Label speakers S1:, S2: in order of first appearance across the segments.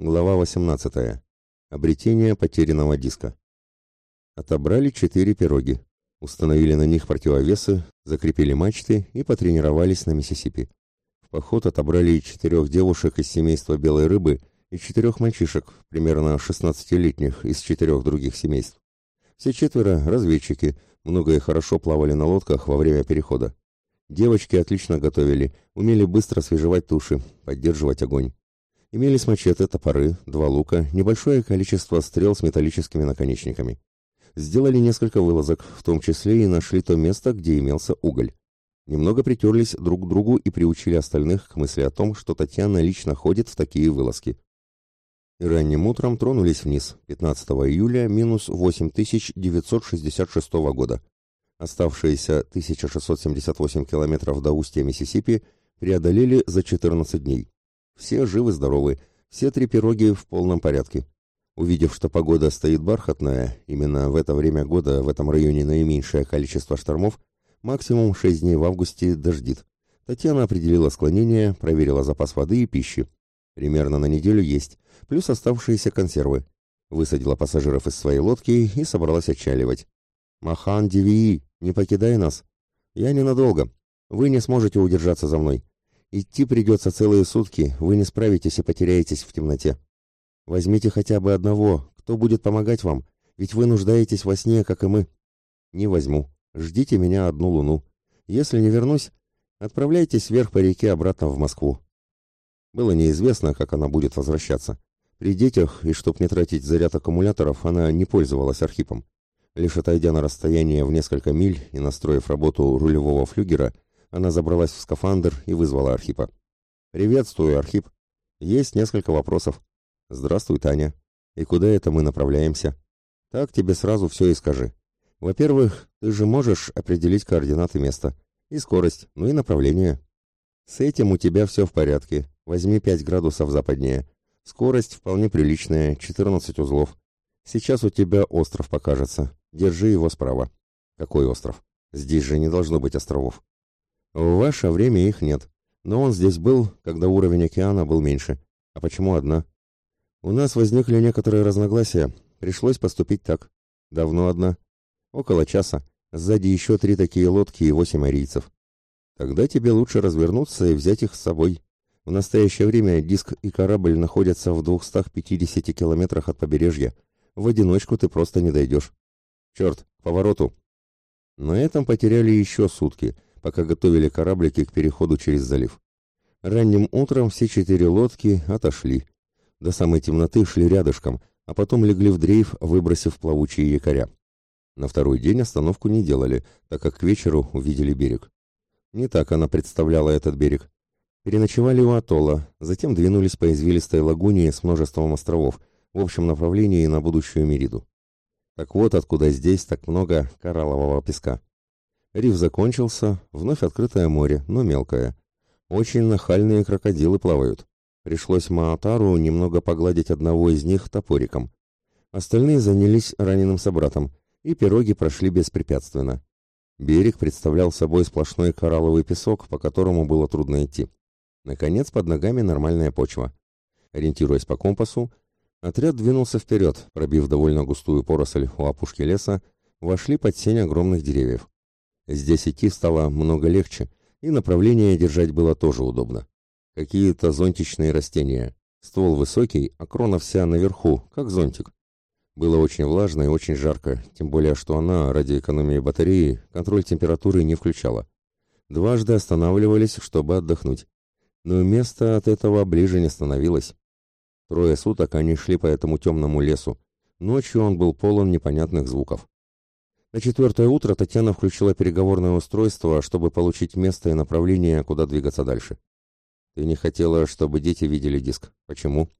S1: Глава 18. Обретение потерянного диска. Отобрали четыре пироги, установили на них противовесы, закрепили мачты и потренировались на Миссисипи. В поход отобрали четырех девушек из семейства белой рыбы и четырех мальчишек, примерно 16-летних, из четырех других семейств. Все четверо – разведчики, много и хорошо плавали на лодках во время перехода. Девочки отлично готовили, умели быстро свежевать туши, поддерживать огонь. Имелись мачете, топоры, два лука, небольшое количество стрел с металлическими наконечниками. Сделали несколько вылазок, в том числе и нашли то место, где имелся уголь. Немного притерлись друг к другу и приучили остальных к мысли о том, что Татьяна лично ходит в такие вылазки. И ранним утром тронулись вниз, 15 июля, минус 8966 года. Оставшиеся 1678 километров до устья Миссисипи преодолели за 14 дней. Все живы-здоровы, все три пироги в полном порядке. Увидев, что погода стоит бархатная, именно в это время года в этом районе наименьшее количество штормов, максимум 6 дней в августе дождит. Татьяна определила склонение, проверила запас воды и пищи. Примерно на неделю есть, плюс оставшиеся консервы. Высадила пассажиров из своей лодки и собралась отчаливать. «Махан Девии, не покидай нас. Я ненадолго. Вы не сможете удержаться за мной. Идти придется целые сутки, вы не справитесь и потеряетесь в темноте. Возьмите хотя бы одного, кто будет помогать вам, ведь вы нуждаетесь во сне, как и мы. Не возьму. Ждите меня одну луну. Если не вернусь, отправляйтесь вверх по реке обратно в Москву. Было неизвестно, как она будет возвращаться. При детях, и чтоб не тратить заряд аккумуляторов, она не пользовалась Архипом. Лишь отойдя на расстояние в несколько миль и настроив работу рулевого флюгера, она забралась в скафандр и вызвала Архипа. «Приветствую, Архип. Есть несколько вопросов». «Здравствуй, Таня. И куда это мы направляемся?» «Так тебе сразу все и скажи. Во-первых, ты же можешь определить координаты места, и скорость, ну и направление. С этим у тебя все в порядке. Возьми 5 градусов западнее. Скорость вполне приличная, 14 узлов. Сейчас у тебя остров покажется. Держи его справа. Какой остров? Здесь же не должно быть островов. В ваше время их нет. Но он здесь был, когда уровень океана был меньше. А почему одна? У нас возникли некоторые разногласия. Пришлось поступить так. Давно одна. Около часа. Сзади еще три такие лодки и восемь арийцев. Тогда тебе лучше развернуться и взять их с собой. В настоящее время диск и корабль находятся в 250 километрах от побережья. В одиночку ты просто не дойдешь. Черт, к повороту. На этом потеряли еще сутки — пока готовили кораблики к переходу через залив. Ранним утром все четыре лодки отошли. До самой темноты шли рядышком, а потом легли в дрейф, выбросив плавучие якоря. На второй день остановку не делали, так как к вечеру увидели берег. Не так она представляла этот берег. Переночевали у атолла, затем двинулись по извилистой лагуне с множеством островов, в общем направлении на будущую Мериду. Так вот, откуда здесь так много кораллового песка. Риф закончился, вновь открытое море, но мелкое. Очень нахальные крокодилы плавают. Пришлось Маатару немного погладить одного из них топориком. Остальные занялись раненым собратом, и пироги прошли беспрепятственно. Берег представлял собой сплошной коралловый песок, по которому было трудно идти. Наконец, под ногами нормальная почва. Ориентируясь по компасу, отряд двинулся вперед, пробив довольно густую поросль у опушки леса, вошли под сень огромных деревьев. Здесь идти стало много легче, и направление держать было тоже удобно. Какие-то зонтичные растения. Ствол высокий, а крона вся наверху, как зонтик. Было очень влажно и очень жарко, тем более, что она, ради экономии батареи, контроль температуры не включала. Дважды останавливались, чтобы отдохнуть. Но место от этого ближе не становилось. Трое суток они шли по этому темному лесу. Ночью он был полон непонятных звуков. На четвертое утро Татьяна включила переговорное устройство, чтобы получить место и направление, куда двигаться дальше. Ты не хотела, чтобы дети видели диск. Почему?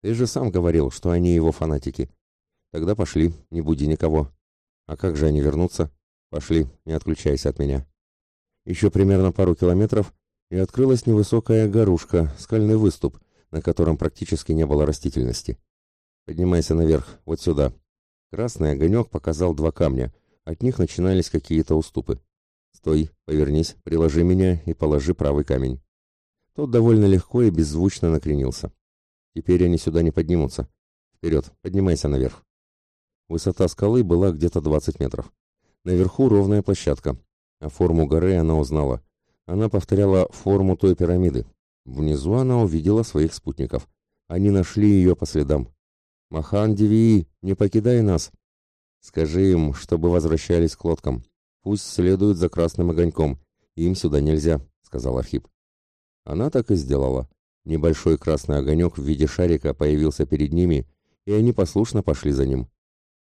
S1: Ты же сам говорил, что они его фанатики. Тогда пошли, не буди никого. А как же они вернутся? Пошли, не отключайся от меня. Еще примерно пару километров, и открылась невысокая горушка, скальный выступ, на котором практически не было растительности. Поднимайся наверх, вот сюда. Красный огонек показал два камня — от них начинались какие-то уступы. «Стой, повернись, приложи меня и положи правый камень». Тот довольно легко и беззвучно накренился. Теперь они сюда не поднимутся. Вперед, поднимайся наверх. Высота скалы была где-то 20 метров. Наверху ровная площадка, а форму горы она узнала. Она повторяла форму той пирамиды. Внизу она увидела своих спутников. Они нашли ее по следам. «Махан Девии, не покидай нас!» «Скажи им, чтобы возвращались к лодкам. Пусть следуют за красным огоньком. Им сюда нельзя», — сказал Архип. Она так и сделала. Небольшой красный огонек в виде шарика появился перед ними, и они послушно пошли за ним.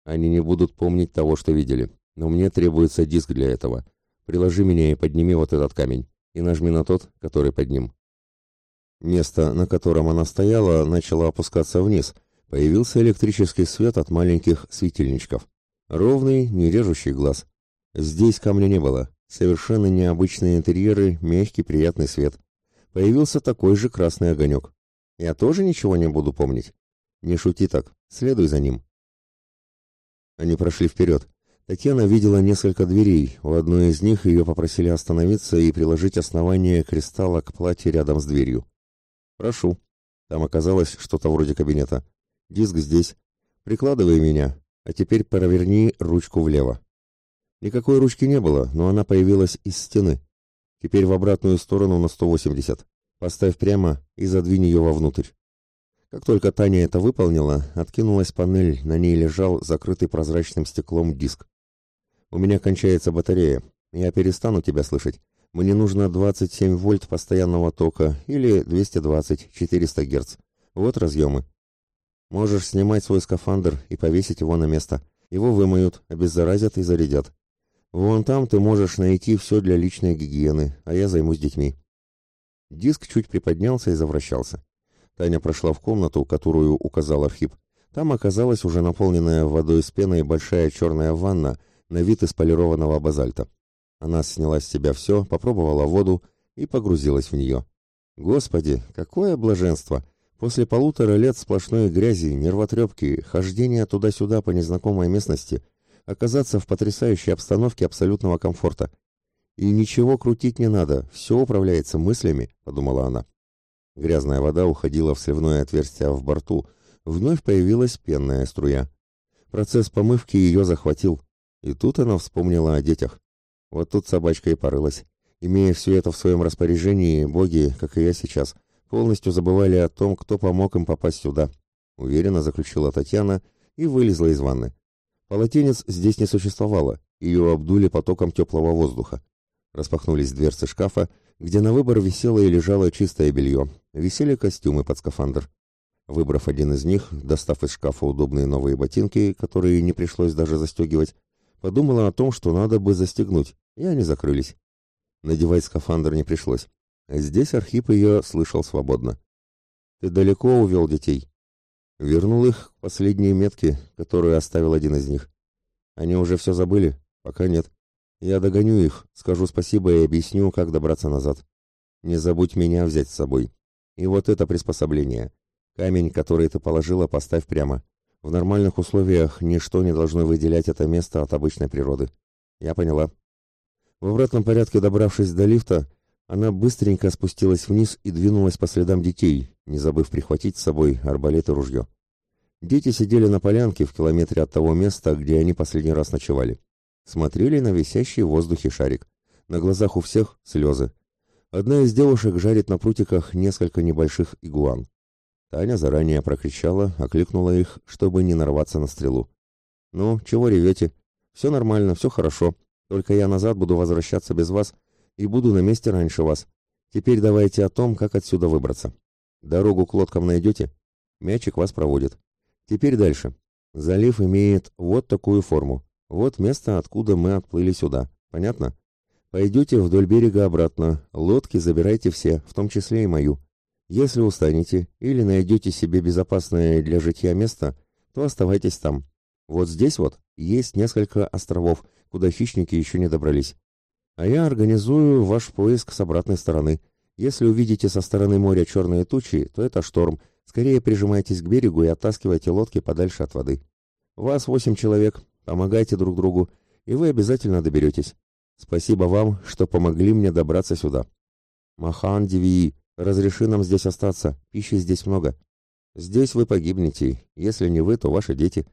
S1: Они не будут помнить того, что видели, но мне требуется диск для этого. Приложи меня и подними вот этот камень, и нажми на тот, который под ним. Место, на котором она стояла, начало опускаться вниз. Появился электрический свет от маленьких светильничков. Ровный, не режущий глаз. Здесь камня не было. Совершенно необычные интерьеры, мягкий приятный свет. Появился такой же красный огонек. Я тоже ничего не буду помнить. Не шути так, следуй за ним. Они прошли вперед. Татьяна видела несколько дверей. У одной из них ее попросили остановиться и приложить основание кристалла к платье рядом с дверью. «Прошу». Там оказалось что-то вроде кабинета. «Диск здесь. Прикладывай меня, а теперь проверни ручку влево». Никакой ручки не было, но она появилась из стены. Теперь в обратную сторону на 180. Поставь прямо и задвинь ее вовнутрь. Как только Таня это выполнила, откинулась панель, на ней лежал закрытый прозрачным стеклом диск. «У меня кончается батарея. Я перестану тебя слышать. Мне нужно 27 вольт постоянного тока или 220, 400 герц. Вот разъемы. Можешь снимать свой скафандр и повесить его на место. Его вымоют, обеззаразят и зарядят. Вон там ты можешь найти все для личной гигиены, а я займусь детьми. Диск чуть приподнялся и завращался. Таня прошла в комнату, которую указал Архип. Там оказалась уже наполненная водой с пеной большая черная ванна на вид из полированного базальта. Она сняла с себя все, попробовала воду и погрузилась в нее. Господи, какое блаженство! После полутора лет сплошной грязи, нервотрепки, хождения туда-сюда по незнакомой местности, оказаться в потрясающей обстановке абсолютного комфорта. И ничего крутить не надо, все управляется мыслями, подумала она. Грязная вода уходила в сливное отверстие в борту, вновь появилась пенная струя. Процесс помывки ее захватил, и тут она вспомнила о детях. Вот тут собачка и порылась. Имея все это в своем распоряжении, боги, как и я сейчас, полностью забывали о том, кто помог им попасть сюда. Уверенно заключила Татьяна и вылезла из ванны. Полотенец здесь не существовало, ее обдули потоком теплого воздуха. Распахнулись дверцы шкафа, где на выбор висело и лежало чистое белье. Висели костюмы под скафандр. Выбрав один из них, достав из шкафа удобные новые ботинки, которые не пришлось даже застегивать, Подумала о том, что надо бы застегнуть, и они закрылись. Надевать скафандр не пришлось. Здесь Архип ее слышал свободно. «Ты далеко увел детей?» Вернул их к последней метке, которую оставил один из них. Они уже все забыли? Пока нет. Я догоню их, скажу спасибо и объясню, как добраться назад. Не забудь меня взять с собой. И вот это приспособление. Камень, который ты положила, поставь прямо. В нормальных условиях ничто не должно выделять это место от обычной природы. Я поняла. В обратном порядке, добравшись до лифта, она быстренько спустилась вниз и двинулась по следам детей, не забыв прихватить с собой арбалет и ружье. Дети сидели на полянке в километре от того места, где они последний раз ночевали. Смотрели на висящий в воздухе шарик. На глазах у всех слезы. Одна из девушек жарит на прутиках несколько небольших игуан. Таня заранее прокричала, окликнула их, чтобы не нарваться на стрелу. «Ну, чего ревете? Все нормально, все хорошо. Только я назад буду возвращаться без вас и буду на месте раньше вас. Теперь давайте о том, как отсюда выбраться. Дорогу к лодкам найдете? Мячик вас проводит. Теперь дальше. Залив имеет вот такую форму. Вот место, откуда мы отплыли сюда. Понятно? Пойдете вдоль берега обратно. Лодки забирайте все, в том числе и мою. Если устанете или найдете себе безопасное для житья место, то оставайтесь там. Вот здесь вот есть несколько островов, куда хищники еще не добрались. А я организую ваш поиск с обратной стороны. Если увидите со стороны моря черные тучи, то это шторм. Скорее прижимайтесь к берегу и оттаскивайте лодки подальше от воды. Вас восемь человек, помогайте друг другу, и вы обязательно доберетесь. Спасибо вам, что помогли мне добраться сюда. Махан Дивии, Разреши нам здесь остаться, пищи здесь много. Здесь вы погибнете, если не вы, то ваши дети.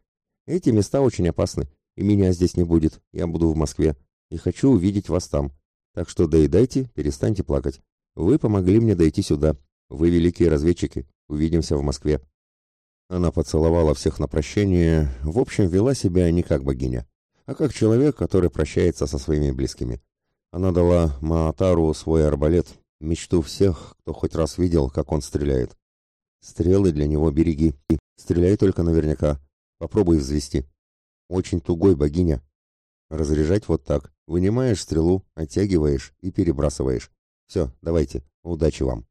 S1: Эти места очень опасны, и меня здесь не будет, я буду в Москве, и хочу увидеть вас там. Так что доедайте, перестаньте плакать. Вы помогли мне дойти сюда. Вы великие разведчики. Увидимся в Москве. Она поцеловала всех на прощение, в общем, вела себя не как богиня, а как человек, который прощается со своими близкими. Она дала Маатару свой арбалет, мечту всех, кто хоть раз видел, как он стреляет. Стрелы для него береги. Стреляй только наверняка. Попробуй взвести. Очень тугой богиня. Разряжать вот так. Вынимаешь стрелу, оттягиваешь и перебрасываешь. Все, давайте. Удачи вам.